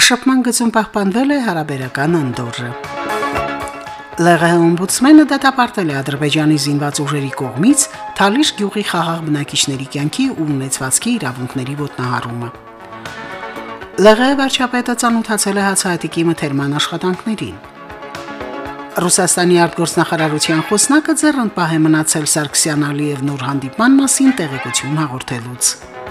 Շփման գծում պահպանվել է հարաբերական անդորը։ ԼՂՀ օմբուդսմենը դատապարտել է Ադրբեջանի զինված ուժերի կողմից Թալիշ գյուղի խաղաղ բնակիչների կյանքի ու ունեցվածքի իրավունքների ոտնահարումը։ ԼՂՀ վարչապետը ցանոթացել է հացահատիկի մթերման աշխատանքներին։ Ռուսաստանի արտգործնախարարության խոսնակը ձեռնպահ է մնացել Սարգսյան Ալիև նոր հանդիպման մասին տեղեկություն հաղորդելուց։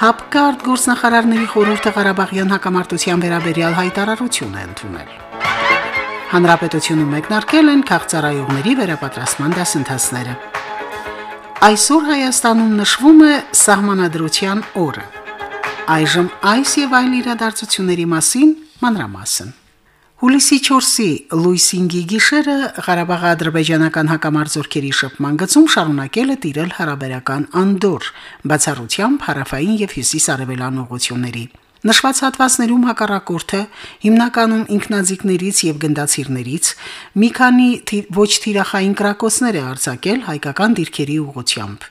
ՀԱՊԿ արտգործնախարարների խորհուրդը Ղարաբաղյան հակամարտության վերաբերյալ հայտարարություն է ընդունել։ Հանրապետությունում մեկնարկել են քաղցարայողների վերապատրաստման դասընթացները։ Այսօր Հայաստանում նշվում է սահմանադրության օրը։ Այժմ այս եւ այլ իրադարձությունների մասին մանրամասն։ Հուլիսի 4-ի Լուիս 5-ի գիշերը Ղարաբաղի ադրբեջանական հակամարտությունների շփման գծում շարունակել է տիրել հարաբերական անդոր, բացառությամբ հարավային եւ հյուսիս-արևելան ուղությունների։ Նշված հատվածներում հակառակորդը հիմնականում ինքնաձիգներից եւ գնդացիրներից մի քանի ոչ թիրախային կրակոցներ է արձակել հայկական դիրքերի ուղությամբ։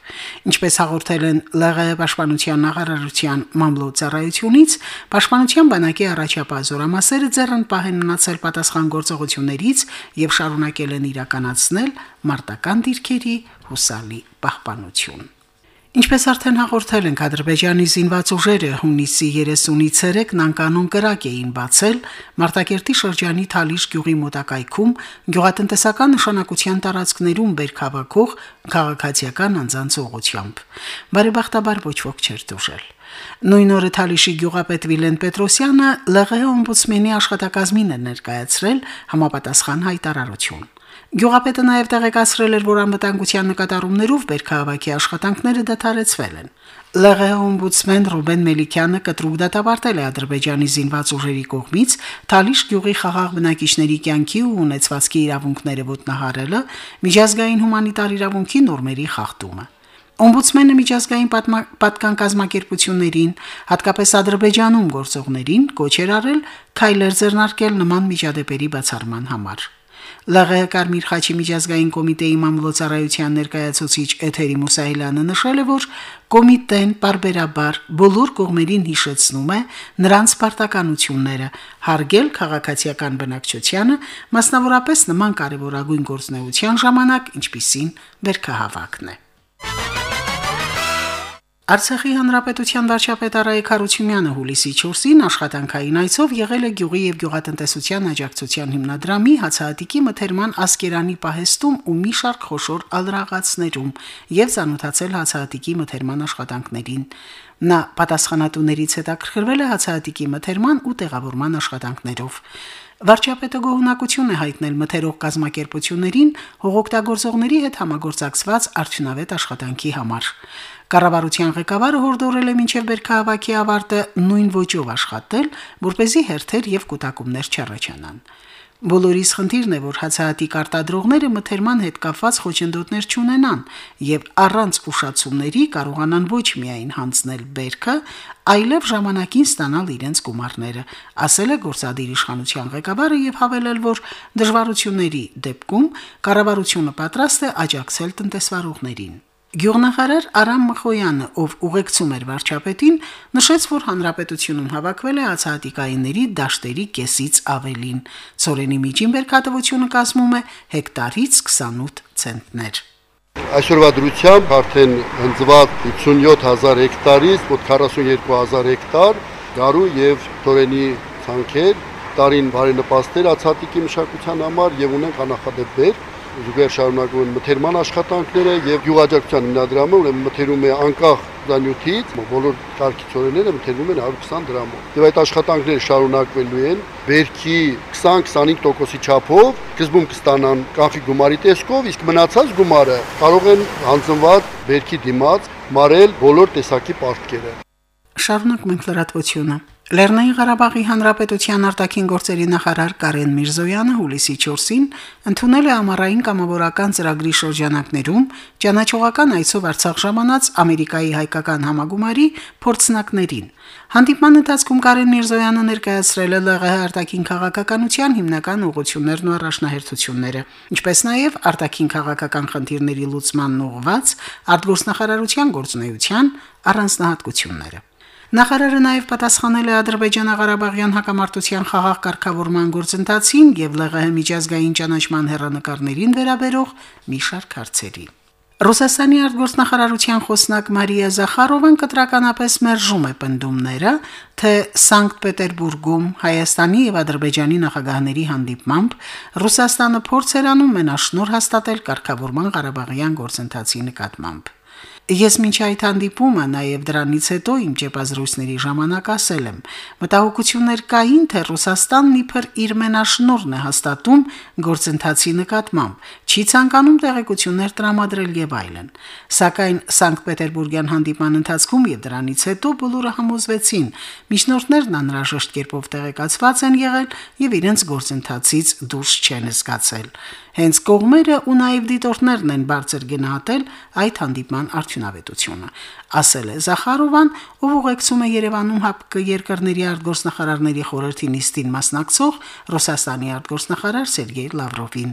Ինչպես հաղորդել են ԼՂՀ պաշտպանության նախարարության մամլոյցարայությունից, պաշտպանության բանակի առաջապահ զորամասերը ձեռն պահեն մնացել պատասխան գործողություններից եւ շարունակել են իրականացնել մարտական դիրքերի հուսալի պահպանություն։ Ինչպես արդեն հաղորդել ենք, Ադրբեջանի զինված ուժերը հունիսի 30-ից ցերեկն անկանոն կրակ էին բացել Մարտակերտի շրջանի Թալիշ գյուղի մոտակայքում գյուղատնտեսական նշանակության տարածքներում բերքավակող քաղաքացիական անձանց ուղությամբ։ Բարեբախտաբար ոչ ոք չէր դժել։ Նույն օրը Թալիշի գյուղապետ Վիլեն Պետրոսյանը ԼՂՀ օմբուդսմենի աշխատակազմին է ներկայացրել համապատասխան հայտարարություն։ Գյուղապետը նաև տեղեկացրել էր, որ անվտանգության նկատառումներով Բերքահավաքի աշխատանքները դադարեցվել են։ ԼՂՀ օմբուդսմեն Ռուբեն Մելիքյանը կտրուկ դատապարտել է Ադրբեջանի զինված ուժերի կողմից Թալիշ գյուղի խաղաղ բնակիչների կյանքի ու ունեցվածքի իրավունքները ոտնահարելը, միջազգային հումանիտար իրավունքի նորմերի խախտումը։ Օմբուդսմենը միջազգային պատկան կազմակերպություններին, հատկապես Ադրբեջանում գործողներին կոչ էր արել քայլեր ձեռնարկել նման միջադեպերի բացառման համար։ ԼՂՀ Կարմիր խաչի միջազգային կոմիտեի մամուլոցարայության ներկայացուցիչ Էթերի Մուսայելյանը նշել է, որ կոմիտեն բարբերաբար բոլոր կողմերին հիշեցնում է նրանց պարտականությունները՝ հարգել քաղաքացիական բնակչությանը, մասնավորապես նման կարևորագույն գործնեության ժամանակ, ինչպիսին βέρքահավաքն է։ Արցախի հանրապետության վարչապետ Արայք Խարությունյանը հուլիսի 4-ին աշխատանքային այցով եղել է Գյուղի եւ Գյուղատնտեսության աջակցության հիմնադրամի հացահատիկի մթերման ասկերանի պահեստում ու մի շարք խոշոր ալրաղացներում եւ ցանոթացել հացահատիկի մթերման աշխատանքներին։ Նա պատասխանատուներից հետաքրքրվել է հացահատիկի մթերման ու տեղավորման աշխատանքներով։ Վարչապետը գոհնակություն է հայտնել մթերող կազմակերպություններին հողօգտագործողների հետ համագործակցված արդյունավետ աշխատանքի համար։ Կառավարության ղեկավարը հորդորել է մինչև βέρքահավաքի ավարտը նույն ոճով աշխատել, որ เป զի հերթեր եւ կൂട്ടակումներ չառաջանան։ չա Բոլորիս խնդիրն է, որ հացահատիկ արտադրողները մթերման հետ կապված խոչընդոտներ չունենան եւ առանց ուշացումների կարողանան ոչ միայն հանձնել բերքը, այլև ժամանակին ստանալ իրենց գումարները, ասել է գործադիր իշխանության ղեկավարը եւ հավելել, որ դժվարությունների դեպքում կառավարությունը պատրաստ է աջակցել տնտեսվարողներին։ Գյուղնախարար Արամ Մխոյանը, ով ուղեկցում էր վարչապետին, նշեց, որ հանրապետությունում հավաքվել է ացահատիկայինների դաշտերի կեսից ավելին։ Ծորենի միջին բերքատվությունը կազմում է հեկտարից 28 ցենտներ։ Այսօրվա դրությամբ արդեն հնձված 87000 հեկտարից մոտ 42000 հեկտար գարու եւ ծորենի ցանքեր տարին բարենպաստներ ացահատիկի մշակության համար եւ ունենք անախադեպ բերք զուգահեռ շարունակվում են մթերման աշխատանքները եւ գյուղաճակության հիմնադրամը ուրեմն մթերում է անկախ զանյութից բոլոր տարքի ծորենները մթերում են 120 դրամով։ Եվ այդ աշխատանքները շարունակվելու են βέρքի 20-25%-ի չափով, գզբում կստանան կանխի գումարի տեսքով, իսկ մնացած գումարը կարող են հանձնված βέρքի դիմաց մարել բոլոր տեսակի պարտքերը։ Շարունակում ենք լրատվությունը։ Լեռնային Ղարաբաղի Հանրապետության արտաքին գործերի նախարար Կարեն Միրզոյանը հուլիսի 4-ին ընդունել է ամառային կամավորական ծրագրի շրջանակներում ճանաչողական այցով Արցախ ժամանած Ամերիկայի հայկական համագումարի փորձնակներին։ Հանդիպման ընթացքում Կարեն Միրզոյանը ներկայացրել է ԼՂՀ արտաքին քաղաքականության հիմնական ուղղություններն ու առաջնահերթությունները, ինչպես նաև արտաքին քաղաքական խնդիրների լուծմանն ուղղված արտգործնախարարության գործունեության առանձնահատկությունները։ Նախարարը նաև պատասխանել է Ադրբեջանա-Ղարաբաղյան հակամարտության խաղաղ կարգավորման գործընթացին եւ ԼՂՀ միջազգային ճանաչման հերանեկարներին վերաբերող մի շարք հարցերի։ Ռուսաստանի արտգործնախարարության խոսնակ Մարիա Զախարովան կտրականապես մերժում է պնդումները, թե Սանկտ Պետերբուրգում Հայաստանի եւ Ադրբեջանի նախագահների հանդիպմամբ Ռուսաստանը փորձ էր անում մենաշնոր հաստատել կարգավորման Ղարաբաղյան գործընթացի նկատմամբ։ Ես մինչ այդ հանդիպումը, նաև դրանից հետո իմ ճեպազրույցների ժամանակ ասել եմ. մտահոգություններ կային, թե Ռուսաստանն իբր իր մենաշնորհն է հաստատում գործընթացի նկատմամբ, չի ցանկանում տեղեկություններ տրամադրել եւ այլն։ Սակայն Սանկտ Պետերբուրգյան հանդիպման ընթացքում եւ դրանից հետո բոլորը համոզվեցին, միջնորդներն անհրաժեշտ կերպով տեղեկացված են եղել եւ իրենց գործընթացից դուրս չեն զգացել։ Հենց կողմերը ու նաև դիտորդներն են բարձր գնահատել այդ հանդիպման արդյունավետությունը, ասել է Զախարովան, ով ուղեկցում է Երևանում ՀԱՊԿ երկրների արտգործնախարարների խորհրդի նիստին մասնակցող Ռուսաստանի արտգործնախարար Սերգեյ Լավրովին։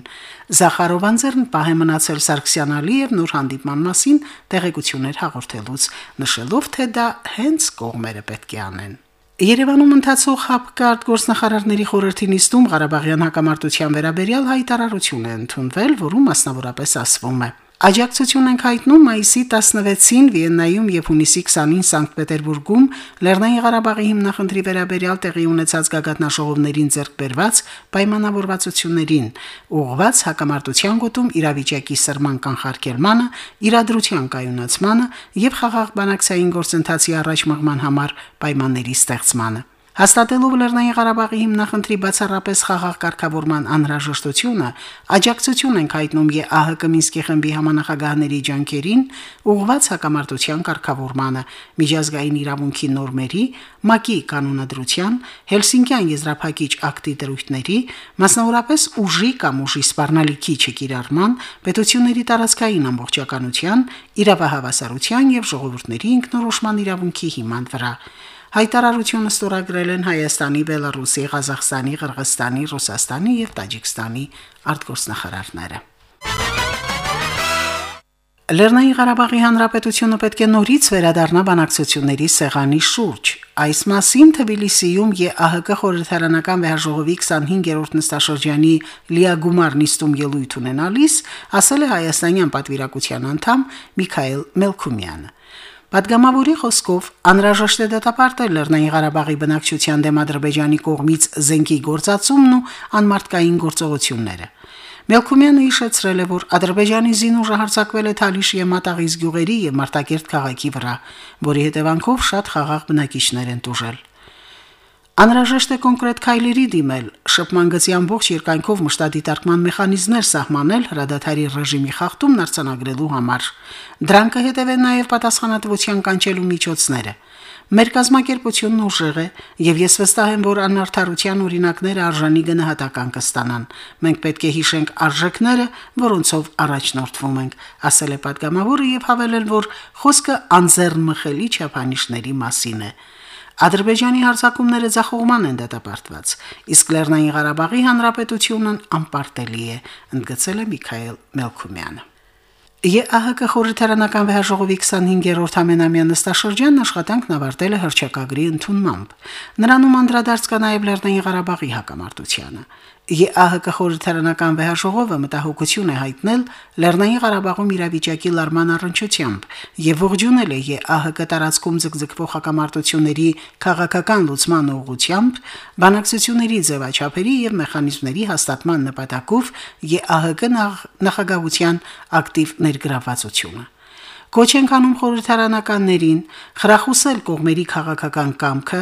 Զախարովան ձեռն պահ է մնացել Սարգսյանալի եւ նոր հանդիպման մասին տեղեկություններ հաղորդելուց, նշելով, թե դա հենց կողմերը պետք է անեն։ Երևանում ընթացող ՀԱՊԿ արտգործնախարարների խորհրդի նիստում Ղարաբաղյան հակամարտության վերաբերյալ հայտարարություն է ընդունվել, որում մասնավորապես ասվում է. Աջակցություն ենք հայտնում մայիսի 16-ին Վիեննայում եւ հունիսի 20-ին Սանկտ Պետերբուրգում Լեռնային Ղարաբաղի հիմնախնդրի վերաբերյալ տեղի ունեցած գագաթնաշողովներին ձեռք բերված պայմանավորվածություններին, ուղղված հակամարտության գոտում իրավիճակի սրման կանխարգելմանը, իրադրության կայունացմանը եւ խաղաղ բանակցային գործընթացի առաջ մղման համար պայմանների ստեղծմանը։ Հաստատելով Լեռնային Ղարաբաղի հիմնախնդրի բացառապես խաղաղ կարգավորման անհրաժեշտությունը, աջակցություն ենք հայտնում ԵԱՀԿ Մինսկի խմբի համանախագահների ջանքերին ուղղված հակամարտության կարգավորմանը, միջազգային իրավունքի նորմերի, ՄԱԿ-ի կանոնադրության, Հելսինկյան եզրափակիչ ակտի դրույթների, մասնավորապես ուժի կամ ուժի սպառնալիքի չկիրառման, պետությունների տարածքային ամբողջականության, իրավահավասարության եւ ժողովուրդների ինքնորոշման իրավունքի հիման վրա։ Հայտարարությունը ստորագրել են Հայաստանի, Բելարուսի, Ղազախստանի, Qirgizstani, Ռուսաստանի եւ Տաջիկստանի արտգործնախարարները։ Լեռնային Ղարաբաղի Հանրապետությունը պետք է նորից վերադառնա բանակցությունների սեղանի շուրջ։ Այս մասին Թբիլիսիում ԵԱՀԿ խորհրդարանական վեհաժողովի 25-րդ նստաշրջանի Լիա Գումար նիստում ելույթ ունենալիս ասել է հայաստանյան պատվիրակության անդամ Միքայել Մելքումյանը։ Պատգամավորի խոսքով անհրաժեշտ է դատապարտել Լեռնային Ղարաբաղի բնակչության դեմ Ադրբեջանի կողմից զենքի գործածումն ու անմարտկային գործողությունները։ Մելքումյանը հիշեցրել է, որ Ադրբեջանի զինուժը հարձակվել է Թալիշ եւ Մատաղիս գյուղերի եւ Մարտակերտ քաղաքի վրա, որի հետևանքով շատ խաղաղ բնակիչներ են տուժել։ Անհրաժեշտ է կոնկրետ քայլերի դիմել, շփման գծի ամբողջ երկայնքով մշտադիտարկման մեխանիզմներ սահմանել հրադադարի ռեժիմի խախտումն արցանագրելու համար։ Դրան կհետևեն նաև պատասխանատվության կանչելու միջոցները։ Մեր կազմակերպությունն ուժեղ է, եւ ես վստահ եմ, որ անարդարության օրինակները արժանի գնահատական կստանան։ Մենք պետք է հիշենք արժեքները, որոնցով առաջնորդվում ենք, ասել է падգամավորը եւ հավելել, որ խոսքը անձեռնմխելի չափանիշների մասին է։ Ադրբեջանի հարձակումները ցախողման են դատապարտված, իսկ Լեռնային Ղարաբաղի հանրապետությունն անպարտելի է, ընդգծել է Միքայել Մելքումյանը։ ԵԱՀԿ խորհրդարանական վեհաժողովի 25-րդ ամենամյա նստաշրջանն աշխատանքն ավարտել է հրճակագրի ընդունմամբ։ Նրանում անդրադարձ կա նաև Լեռնային Ղարաբաղի հակամարտությանը։ ԵԱՀԿ խորհրդարանական վեհաժողովը մտահոգություն է հայտնել Լեռնային Ղարաբաղում իրավիճակի լարման առնչությամբ եւ ողջունել է ԵԱՀԿ տարածքում ձգձգվող հակամարտությունների քաղաքական լուծման ուղղությամբ բանակցությունների ձևաչափերի եւ մեխանիզմների հաստատման նպատակով ԵԱՀԿ նախագահության ակտիվ ներգրավվածությունը։ Կոչ ենք անում խորհրդարանականներին խրախուսել կողմերի քաղաքական կամքը,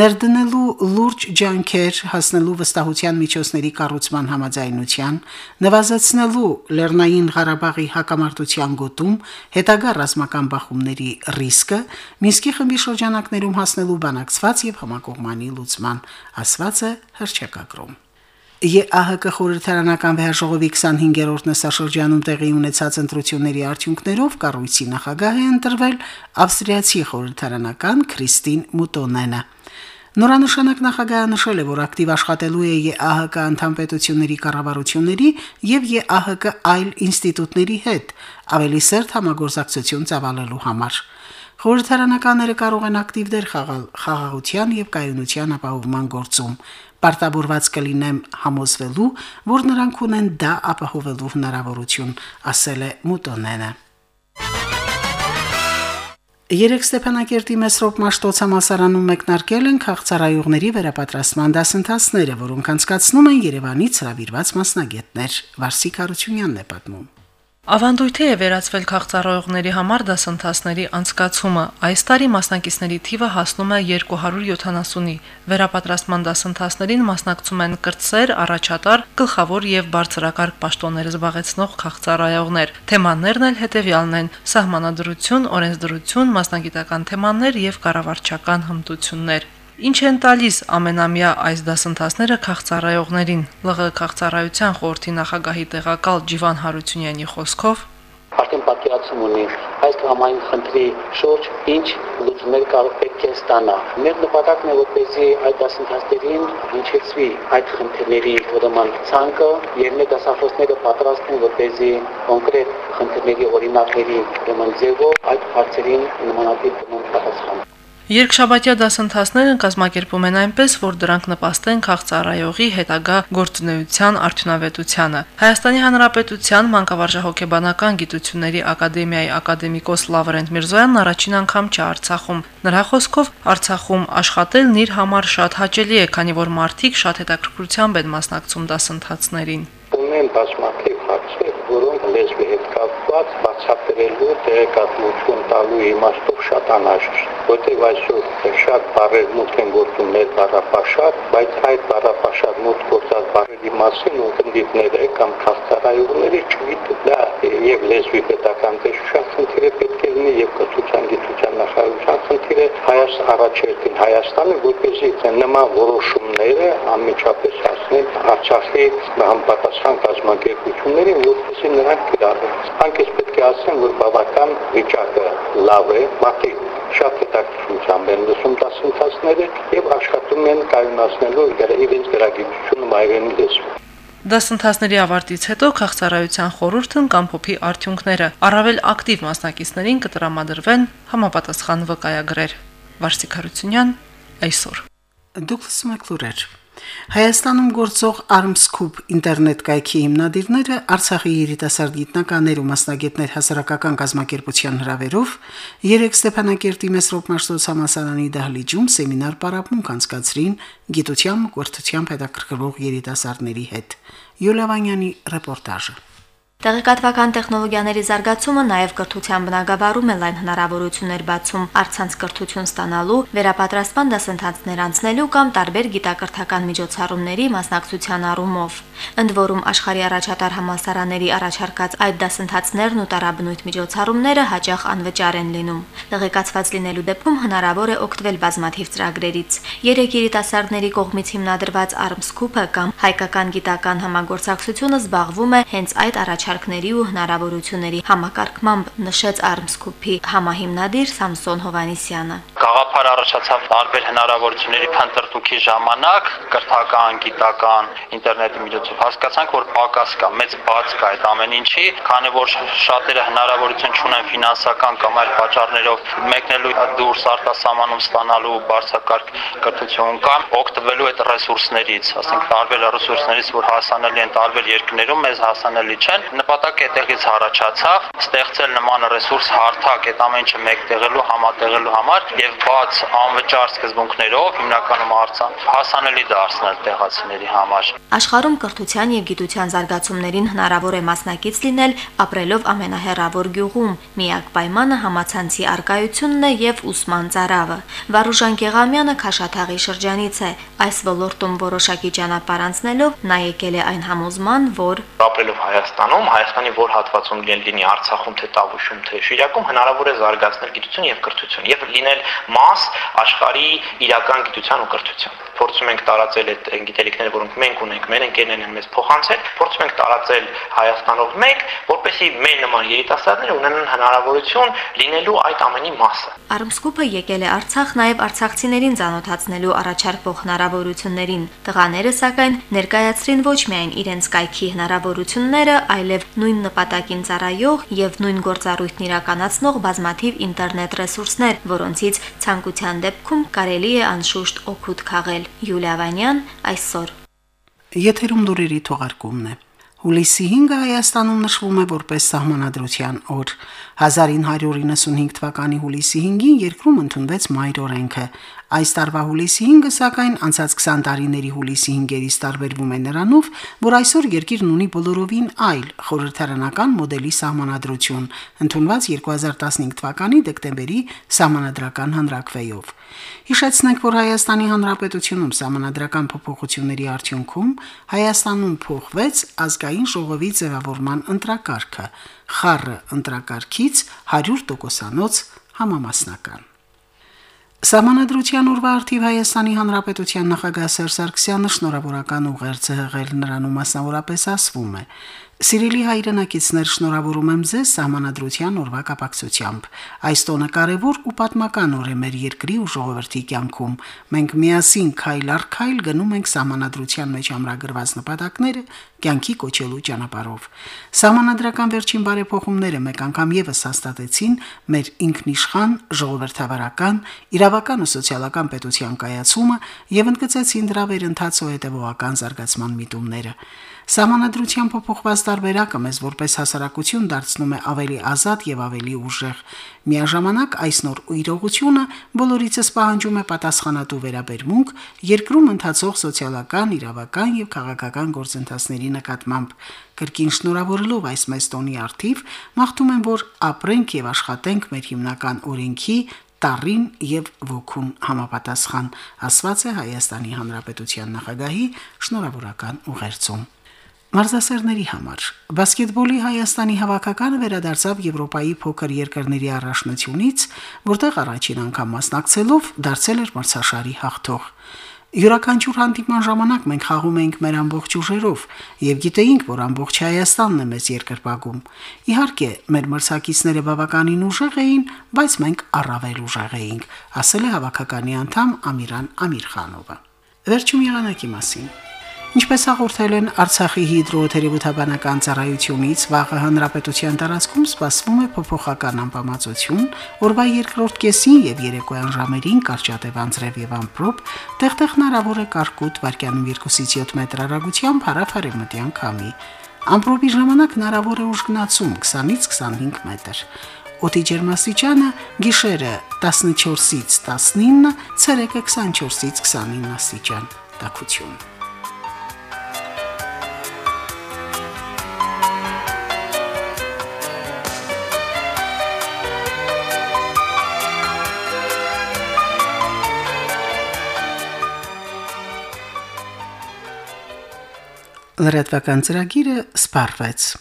ներդնելու լուրջ ջանքեր հասնելու վստահության միջոցների կառուցման համաձայնության, նվազեցնելու Լեռնային Ղարաբաղի հակամարտության գոտում հետագա ռազմական բախումների ռիսկը, Մինսկի խմբի շրջանակներում հասնելու բանակցված եւ համակողմանի լուծման, ասված է հրճակագրում։ ԵԱՀԿ խորհրդարանական վեհաժողովի 25-րդ նսաշրջանում տեղի ունեցած ընտրությունների արդյունքներով կառույցի նախագահ է ընտրվել ավստրիացի խորհրդարանական Քրիստին Մուտոնենը։ Նորանշանակ նախագահը նշել է, որ ակտիվ աշխատելու է ԵԱՀԿ անդամ պետությունների կառավարությունների եւ ԵԱՀԿ այլ ինստիտուտների հետ ավելի սերտ համագործակցություն ծավալելու համար։ Խորհրդարանականները կարող են ակտիվ դեր խաղալ խաղաղության եւ կայունության ապահովման գործում։ Պարտավորված կլինեմ համոզվելու, որ նրանք ունեն դա ապահովելու հնարավորություն, ասել է Մուտոնենը։ Երեք Ստեփանակերտի Մեսրոպ Մաշտոց համասարանում մեկնարկել են քաղցարայողների վերապատրաստման դասընթացները, որոնք անցկացնում են Երևանից հրավիրված մասնագետներ։ Վարսիկ Հարությունյանն է պատմում։ Ավանդույթի է վերածվել քաղցարողների համար դասընթացների անցկացումը։ Այս տարի մասնակիցների թիվը հասնում է 270-ի։ Վերապատրաստման դասընթացներին մասնակցում են կրտսեր, առաջատար, գլխավոր եւ բարձրակարգ պաշտոններ զբաղեցնող քաղցարայողներ։ Թեմաներն էլ հետեւյալն են՝ սահմանադրություն, օրենսդրություն, մասնագիտական թեմաներ եւ կառավարչական հմտություններ։ Ինչ են տալիս ամենամյա այս դասընթացները քաղցարայողներին։ ԼՂ քաղցարայության խորհրդի նախագահի տեղակալ Ջիվան Հարությունյանի խոսքով արդեն պատկերացում ունի այս համային խնդրի շուրջ ինչ լուծումներ կարող պետք է ստանա։ Մեր նպատակն է որպեսզի այդ դասընթացներին հնչեցվի այդ խնդիրների ուրեմն ցանկը եւ մեր դասախոսները պատրաստ են որպեսզի կոնկրետ խնդիրների օրինակների ուրեմն ձևով այդ հարցերին նմանատիպ պատասխան Երկշաբաթյա դասընթացները կազմակերպում են այնպես, որ դրանք նպաստեն քաղցարայողի հետագա գործունեության արդյունավետությանը։ Հայաստանի Հանրապետության Մանկավարժահոգեբանական գիտությունների ակադեմիայի ակադեմիկոս Լավրենտ Միրզոյանն առաջին անգամ չէ Արցախում։ Նրա խոսքով Արցախում աշխատելն իր համար շատ հաճելի է, քանի որ մարդիկ շատ հետաքրքրությամբ են մասնակցում դասընթացներին։ Ունեն բազմաթիվ հարցեր, որոնք լեզվի հետ կապված բացատրելու տեղեկատվություն տալու իմաստով շատ անհրաժեշտ որտեղ այսօր շատ բառեր մուտք են գործում մեր բառապաշար, բայց այդ բառապաշար մուտք գործած բառերի մասին ունկնդիրները կամ քաղցարայողները չգիտեն։ Դա եւ լեզվի պետական տեսության խնդիրը պետք է լինի եւ կրթության գիտության նախարարության խնդիրը հայաց առաջերտին Հայաստանը, որպեսզի նման որոշումները անմիջապես հասնեն Արցախի համապատասխան կազմակերպություններին, որպեսզի նրանք կիրառեն։ Անկես պետք է ասեմ, որ բավական վիճակը լավ է, մարդիկ շատ հետաքրքրությամբ են լսում դասընթացները եւ աշխատում են կայունացնելու իրենց գրագիտությունը մայրենի լեզվով։ Դասընթացների ավարտից հետո քաղցարայության խորհուրդն կամփոփի արդյունքները։ Առավել ակտիվ մասնակիցներին կտրամադրվեն համապատասխան վկայագրեր։ Վարսիկ Հարությունյան այսօր։ Դուք լսում եք լուրեր։ Հայաստանում գործող Armscoop ինտերնետ կայքի հիմնադիրները Արցախի երիտասարդ գիտնականներ ու մասնագետներ հասարակական կազմակերպության հրավերով երեք Ստեփանակերտի Մեսրոպ Մաշտոց համասարանի դահլիճում սեմինար պարապմունք անցկացրին գիտությամբ ու կրթությամբ հետաքրքրող երիտասարդների հետ։ Յուլիավանյանի ռեպորտաժը։ Տեղեկատվական տեխնոլոգիաների զարգացումը նաև կրթության բնագավառում է լայն հնարավորություններ բացում արցանց կրթություն ստանալու, վերապատրաստման դասընթացներ անցնելու կամ տարբեր գիտակրթական միջոցառումների մասնակցության առումով։ Ընդ որում աշխարհի առաջատար համալսարանների առաջարկած այդ դասընթացներն ու տարաբնույթ միջոցառումները հաճախ անվճար են լինում։ Տեղեկացված լինելու դեպքում հնարավոր է օգտվել բազմաթիվ ծրագրերից։ Երեք երիտասարդների կողմից հիմնադրված Armscoop-ը կամ հայկական գիտական համագործակցությունը զբաղվում է հենց այդ առաջ առաջարկների ու հնարավորությունների համակարգմամբ նշեց Armscoop-ի համահիմնադիր Սամսոն Հովանիսյանը։ Գաղափար առաջացավ տարբեր հնարավորությունների փնտրտուքի ժամանակ կրթական, գիտական, ինտերնետի միջոցով հասկացանք, որ պակաս կա, մեծ բաց կա այդ ամեն ինչի, քանի որ շատերը հնարավորություն չունեն ֆինանսական կամ այլ պատճառներով մեկնելու դուրս արտասահմանում ստանալու բարձրակարգ կրթություն կամ օգտվելու այդ ռեսուրսներից, ասենք տարբեր ռեսուրսներից, որ հասանելի են տարբեր երկրներում, մեզ հասանելի չեն Նպատակը այդտեղից առաջացավ ստեղծել նման ռեսուրս հարթակ այդ ամեն ինչը մեկտեղելու, համատեղելու համար եւ բաց անվճար սկզբունքներով հիմնականում արցան հասանելի դարձնել տեղացիների համար։ Աշխարհում կրթության եւ գիտության զարգացումներին հնարավոր է մասնակից լինել ապրելով ամենահեռավոր գյուղում։ Միակ պայմանը համացանցի արկայությունն է եւ ուսման ծարավը։ Վարուժան Գեղամյանը Խաշաթաղի շրջանից է։ Այս ոլորտում որոշակի ճանապարհ անցնելով նա եկել է այն համոզման, որ ապրելով Հայաստանում, Հայաստանի որ հատվածում լինի Արցախում, թե Տավուշում, թե Շիրակում հնարավոր է զարգացնել գիտություն եւ կրթություն եւ լինել մաս աշխարհի իրական գիտության ու կրթության փորձում ենք տարածել այդ գիտելիքները, որոնք մենք ունենք, մեր ընկերներն են մեզ փոխանցել, փորձում ենք տարածել Հայաստանով մեկ, որպեսզի մեր նման երիտասարդները ունենան հնարավորություն լինելու այդ ամենի մասը։ Արմսկուպը եկել է Արցախ նաև արցախցիներին ծանոթացնելու առաջարկվող հնարավորություններին։ Տղաները սակայն ներկայացրին ոչ միայն իրենց կայքի հնարավորությունները, այլև նույն նպատակին ծառայող եւ նույն գործառույթն իրականացնող բազմաթիվ ինտերնետ ռեսուրսներ, որոնցից ցանկության դեպքում կարելի է անշուշտ օգուտ քաղել։ Յուլիա Վանյան այսօր։ Եթերում դուրերի թողարկումն է։ Հուլիսի 5-ը Հայաստանում նշվում է որպես սահմանադրության օր։ 1995 թվականի հուլիսի 5-ին երկրում ընդունվեց մայր օրենքը։ Այս տարվա հուլիսի 5-ը սակայն անցած 20 տարիների հուլիսի 5-երից տարբերվում է նրանով, որ այսօր երկիրն ունի բոլորովին այլ խորհրդարանական մոդելի սահմանադրություն, ընդունված 2015 թվականի դեկտեմբերի սահմանադրական հանրակրվեով։ Հիշեցնենք, որ Հայաստանի Հանրապետությունում սահմանադրական փոփոխությունների արդյունքում Հայաստանում փոխվեց ազգային ժողովի ձևավորման ընտրակարգը, խառը ընտրակարգից 100%-անոց համամասնական։ Սահմանադրության օրվա արդիվ Հայաստանի Հանրապետության նախագահ Սերժ Սարգսյանը շնորհավորական ուղերձ է հղել նրանում մասնավորապես ասվում է. Սիրելի հայրենակիցներ, շնորհավորում եմ ձեզ սահմանադրության օրվա կապակցությամբ։ Այս տոնը կարևոր ու պատմական օր է մեր երկրի ու ժողովրդի կյանքում։ Մենք միասին քայլ առ քայլ գնում ենք սահմանադրության մեջ ամրագրված նպատակները կյանքի կոչելու ճանապարհով։ Սահմանադրական վերջին բարեփոխումները մեկ անգամ եւս հաստատեցին մեր ինքնիշխան ժողովրդավարական, իրավական ու սոցիալական պետության կայացումը եւ ընդգծեցին դրա վերընթացը հետեւողական զարգացման միտումները։ Սահմանադրության փոփոխված տարբերակը մեզ որպես հասարակություն դարձնում է ավելի ազատ եւ ավելի ուժեղ։ Միաժամանակ այս նոր իրողությունը բոլորիցս պահանջում է պատասխանատու վերաբերմունք երկրում ընթացող սոցիալական, իրավական եւ քաղաքական գործընթացների նկատմամբ։ Կրկին շնորհավորելով այս մեծ տոնի արդիվ, մաղթում եմ, որ ապրենք եւ աշխատենք մեր հիմնական օրենքի տարին եւ ոգուն համապատասխան, ասված է Հայաստանի Հանրապետության նախագահի շնորհավորական ուղերձում։ Մարզասերների համար. Բասկետբոլի Հայաստանի հավաքականը վերադարձավ Եվրոպայի փոքր երկրների առաջնությունից, որտեղ առաջին անգամ մասնակցելով դարձել էր մրցաշարի հաղթող։ Յուրաքանչյուր հանդիպման ժամանակ մենք խաղում էինք մեր ամբողջ ուժերով եւ գիտեինք, որ ամբողջ Հայաստանն է մեզ երկրպագում։ Իհարկե, մեր մրցակիցները բավականին ուժեղ էին, բայց մենք առավել ուժեղ էինք, ասել է հավաքականի անդամ Ամիրան Ամիրխանովը։ Վերջում եղանակի մասին։ Ինչպես հաղորդել են Արցախի հիդրոթերապևտաբանական ծառայությունից, վաղը հանրապետության տարածքում սպասվում է փոփոխական անբավարարություն, օրվա երկրորդ կեսին եւ երեկոյան ժամերին կարճատև անձրև եւ ամպրոպ, տեղտեղ հնարավոր է կարկուտ վարկյանում 2-ից 7 մետր հեռագությամբ հարավարեմտյան քամի։ Ամպրոպի ժամանակ հնարավոր է ուժգնացում 20-ից 25 մետր։ Օդի ջերմաստիճանը՝ գիշերը 14-ից 19, ցերեկը 24-ից 29 աստիճան։ Տաքություն։ Լրատվական ծրագիրը սպառվեց։